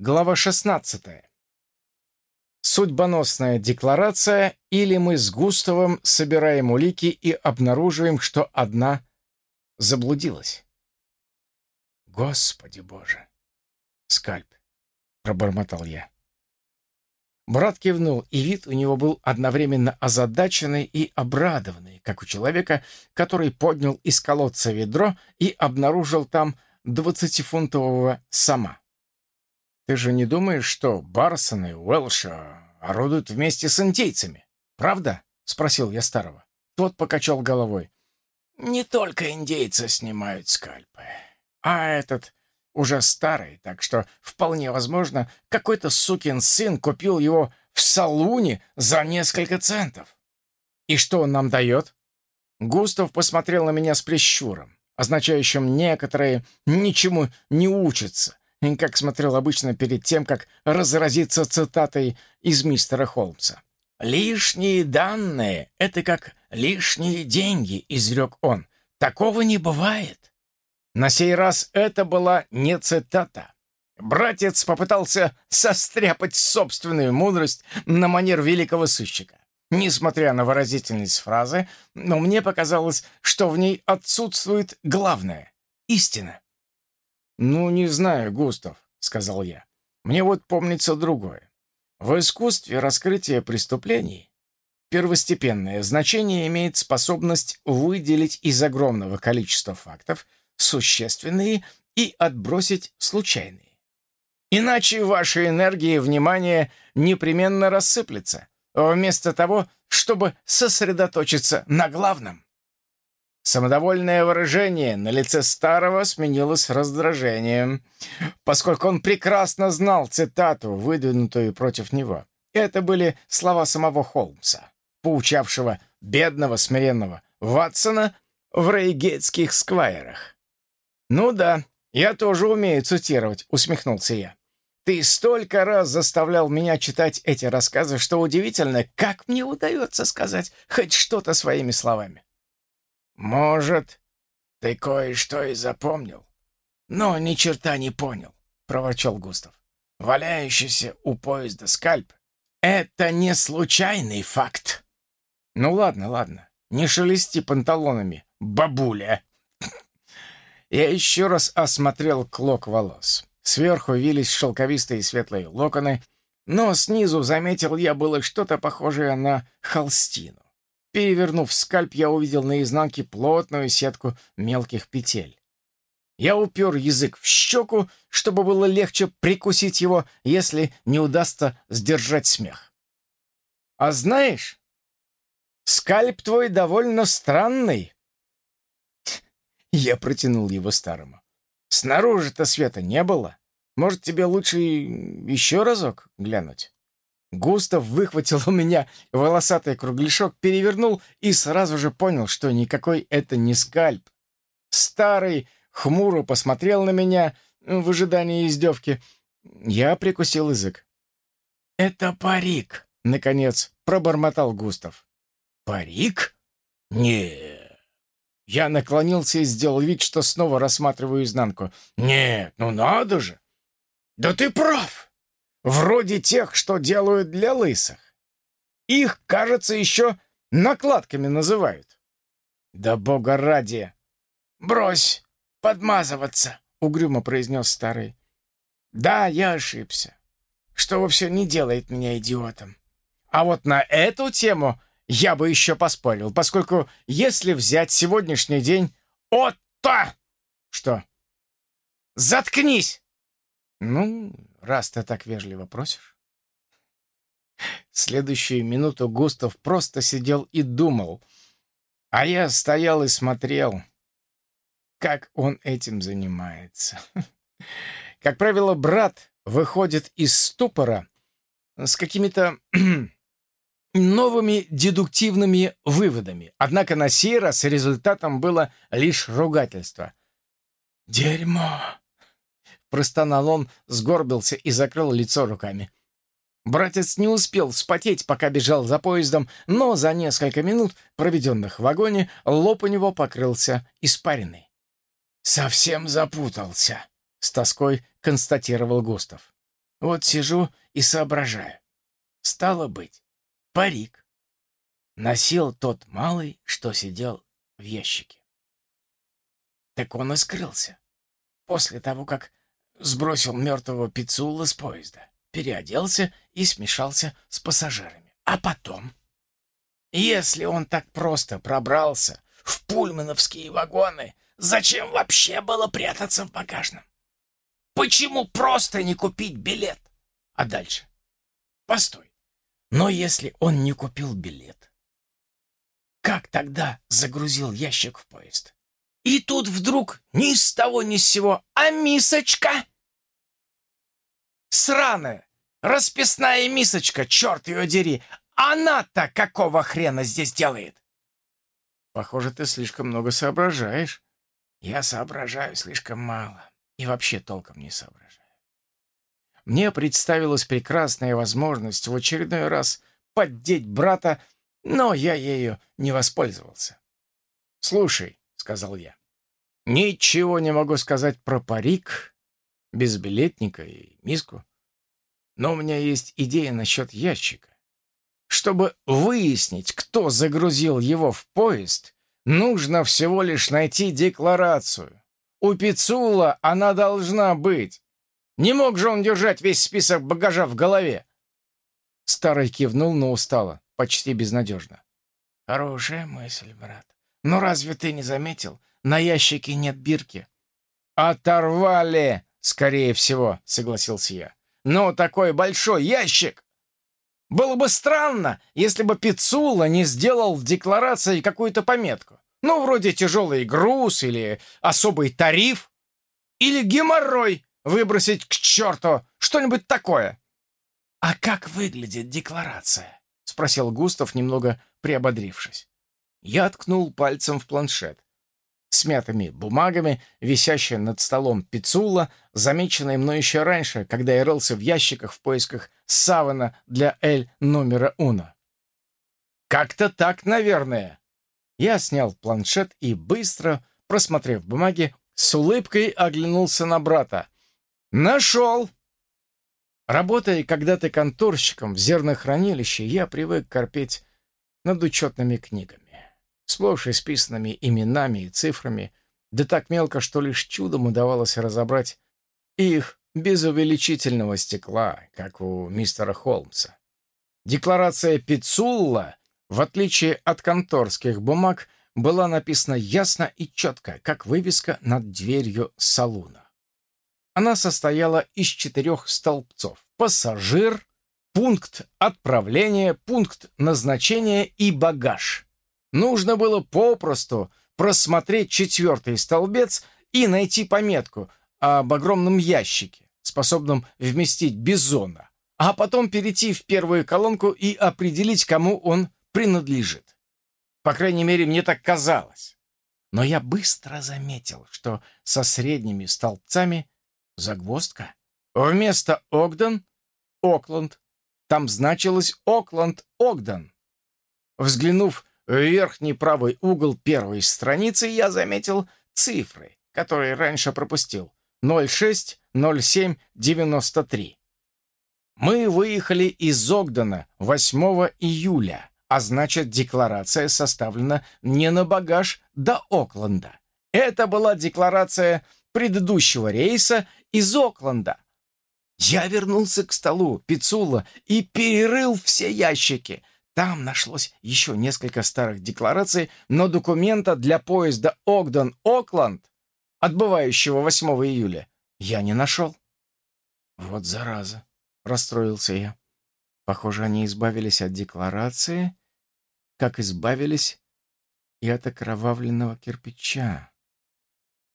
Глава 16. Судьбоносная декларация или мы с Густавом собираем улики и обнаруживаем, что одна заблудилась. Господи Боже! Скальп, пробормотал я. Брат кивнул, и вид у него был одновременно озадаченный и обрадованный, как у человека, который поднял из колодца ведро и обнаружил там двадцатифунтового сама. Ты же не думаешь, что Барсон и Уэлша орудуют вместе с индейцами, правда?» — спросил я старого. Тот покачал головой. «Не только индейцы снимают скальпы, а этот уже старый, так что вполне возможно, какой-то сукин сын купил его в салуне за несколько центов. И что он нам дает?» Густав посмотрел на меня с прищуром, означающим «некоторые ничему не учатся» как смотрел обычно перед тем, как разразиться цитатой из мистера Холмса. «Лишние данные — это как лишние деньги», — изрек он. «Такого не бывает». На сей раз это была не цитата. Братец попытался состряпать собственную мудрость на манер великого сыщика. Несмотря на выразительность фразы, но мне показалось, что в ней отсутствует главное — истина. «Ну, не знаю, Густав», — сказал я. «Мне вот помнится другое. В искусстве раскрытия преступлений первостепенное значение имеет способность выделить из огромного количества фактов существенные и отбросить случайные. Иначе ваша энергия и внимание непременно рассыплется, вместо того, чтобы сосредоточиться на главном. Самодовольное выражение на лице старого сменилось раздражением, поскольку он прекрасно знал цитату, выдвинутую против него. Это были слова самого Холмса, поучавшего бедного смиренного Ватсона в рейгетских сквайрах. «Ну да, я тоже умею цитировать», — усмехнулся я. «Ты столько раз заставлял меня читать эти рассказы, что удивительно, как мне удается сказать хоть что-то своими словами». «Может, ты кое-что и запомнил, но ни черта не понял», — проворчал Густав. «Валяющийся у поезда скальп — это не случайный факт». «Ну ладно, ладно, не шелести панталонами, бабуля». Я еще раз осмотрел клок волос. Сверху вились шелковистые светлые локоны, но снизу заметил я было что-то похожее на холстину. Перевернув скальп, я увидел на изнанке плотную сетку мелких петель. Я упер язык в щеку, чтобы было легче прикусить его, если не удастся сдержать смех. «А знаешь, скальп твой довольно странный». Я протянул его старому. «Снаружи-то света не было. Может, тебе лучше еще разок глянуть?» Густав выхватил у меня волосатый кругляшок, перевернул и сразу же понял, что никакой это не скальп. Старый хмуро посмотрел на меня в ожидании издевки. Я прикусил язык. «Это парик», — наконец пробормотал Густав. «Парик? Нет». Я наклонился и сделал вид, что снова рассматриваю изнанку. «Нет, ну надо же!» «Да ты прав!» Вроде тех, что делают для лысых. Их, кажется, еще накладками называют. Да бога ради! Брось подмазываться, угрюмо произнес старый. Да, я ошибся, что вовсе не делает меня идиотом. А вот на эту тему я бы еще поспорил, поскольку если взять сегодняшний день... Отто! Что? Заткнись! Ну, раз ты так вежливо просишь. Следующую минуту Густав просто сидел и думал, а я стоял и смотрел, как он этим занимается. Как правило, брат выходит из ступора с какими-то новыми дедуктивными выводами. Однако на сей раз результатом было лишь ругательство. «Дерьмо!» Простонал он, сгорбился и закрыл лицо руками. Братец не успел вспотеть, пока бежал за поездом, но за несколько минут, проведенных в вагоне, лоб у него покрылся испариной. «Совсем запутался», — с тоской констатировал Густав. Вот сижу и соображаю. Стало быть, парик носил тот малый, что сидел в ящике. Так он и скрылся. После того, как сбросил мертвого Пиццула с поезда, переоделся и смешался с пассажирами. А потом, если он так просто пробрался в пульмановские вагоны, зачем вообще было прятаться в багажном? Почему просто не купить билет? А дальше? Постой. Но если он не купил билет, как тогда загрузил ящик в поезд? И тут вдруг ни с того ни с сего, а мисочка! Сраная, расписная мисочка, черт ее дери! Она-то какого хрена здесь делает? Похоже, ты слишком много соображаешь. Я соображаю слишком мало и вообще толком не соображаю. Мне представилась прекрасная возможность в очередной раз поддеть брата, но я ею не воспользовался. «Слушай», — сказал я, — «ничего не могу сказать про парик, безбилетника и миску, но у меня есть идея насчет ящика. Чтобы выяснить, кто загрузил его в поезд, нужно всего лишь найти декларацию. У Пицула она должна быть. Не мог же он держать весь список багажа в голове. Старый кивнул, но устало, почти безнадежно. Хорошая мысль, брат. Но разве ты не заметил? На ящике нет бирки. Оторвали, скорее всего, согласился я. Но такой большой ящик! Было бы странно, если бы Пицула не сделал в декларации какую-то пометку. Ну, вроде тяжелый груз или особый тариф. Или геморрой, Выбросить к черту! Что-нибудь такое!» «А как выглядит декларация?» — спросил Густав, немного приободрившись. Я ткнул пальцем в планшет. Смятыми бумагами, висящая над столом пицула, замеченная мной еще раньше, когда я рылся в ящиках в поисках савана для Эль номера Уна. «Как-то так, наверное». Я снял планшет и, быстро просмотрев бумаги, с улыбкой оглянулся на брата. «Нашел!» Работая когда-то конторщиком в зернохранилище, я привык корпеть над учетными книгами, сплошь исписанными именами и цифрами, да так мелко, что лишь чудом удавалось разобрать их без увеличительного стекла, как у мистера Холмса. Декларация Пицулла, в отличие от конторских бумаг, была написана ясно и четко, как вывеска над дверью салуна. Она состояла из четырех столбцов. Пассажир, пункт отправления, пункт назначения и багаж. Нужно было попросту просмотреть четвертый столбец и найти пометку об огромном ящике, способном вместить бизона, а потом перейти в первую колонку и определить, кому он принадлежит. По крайней мере, мне так казалось. Но я быстро заметил, что со средними столбцами Загвоздка. Вместо Огден — Окленд. Там значилось Окленд-Огден. Взглянув в верхний правый угол первой страницы, я заметил цифры, которые раньше пропустил. 06-07-93. Мы выехали из Огдена 8 июля, а значит, декларация составлена не на багаж до Окленда. Это была декларация предыдущего рейса из Окленда. Я вернулся к столу Пицула и перерыл все ящики. Там нашлось еще несколько старых деклараций, но документа для поезда Огден-Окленд, отбывающего 8 июля, я не нашел. Вот зараза, расстроился я. Похоже, они избавились от декларации, как избавились и от окровавленного кирпича.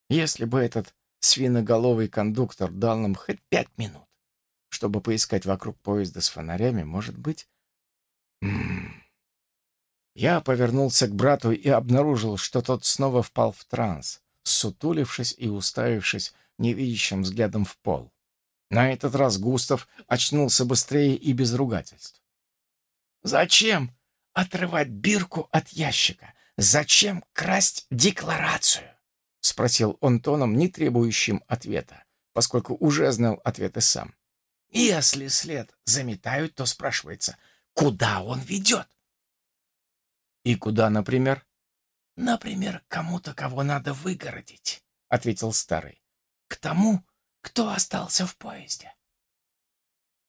Если бы этот свиноголовый кондуктор дал нам хоть пять минут, чтобы поискать вокруг поезда с фонарями, может быть... Я повернулся к брату и обнаружил, что тот снова впал в транс, сутулившись и уставившись невидящим взглядом в пол. На этот раз Густав очнулся быстрее и без ругательств. «Зачем отрывать бирку от ящика? Зачем красть декларацию?» — спросил он тоном, не требующим ответа, поскольку уже знал ответы сам. Если след заметают, то спрашивается, куда он ведет? И куда, например? Например, кому-то, кого надо выгородить, ответил старый. К тому, кто остался в поезде.